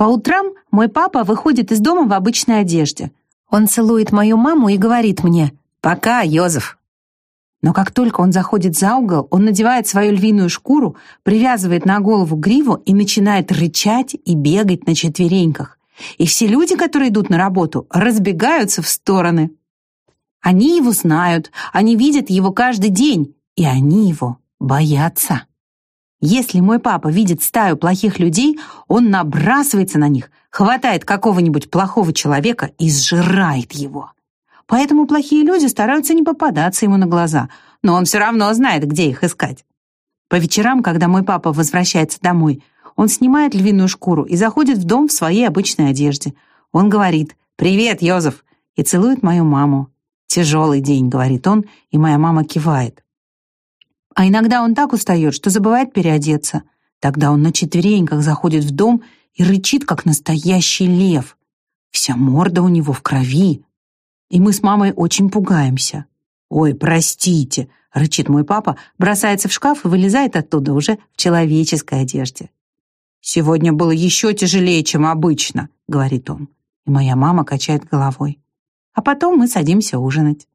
По утрам мой папа выходит из дома в обычной одежде. Он целует мою маму и говорит мне «Пока, Йозеф». Но как только он заходит за угол, он надевает свою львиную шкуру, привязывает на голову гриву и начинает рычать и бегать на четвереньках. И все люди, которые идут на работу, разбегаются в стороны. Они его знают, они видят его каждый день, и они его боятся. Если мой папа видит стаю плохих людей, он набрасывается на них, хватает какого-нибудь плохого человека и сжирает его. Поэтому плохие люди стараются не попадаться ему на глаза, но он все равно знает, где их искать. По вечерам, когда мой папа возвращается домой, он снимает львиную шкуру и заходит в дом в своей обычной одежде. Он говорит «Привет, Йозеф!» и целует мою маму. «Тяжелый день», — говорит он, и моя мама кивает. А иногда он так устает, что забывает переодеться. Тогда он на четвереньках заходит в дом и рычит, как настоящий лев. Вся морда у него в крови. И мы с мамой очень пугаемся. «Ой, простите», — рычит мой папа, бросается в шкаф и вылезает оттуда уже в человеческой одежде. «Сегодня было еще тяжелее, чем обычно», — говорит он. И моя мама качает головой. А потом мы садимся ужинать.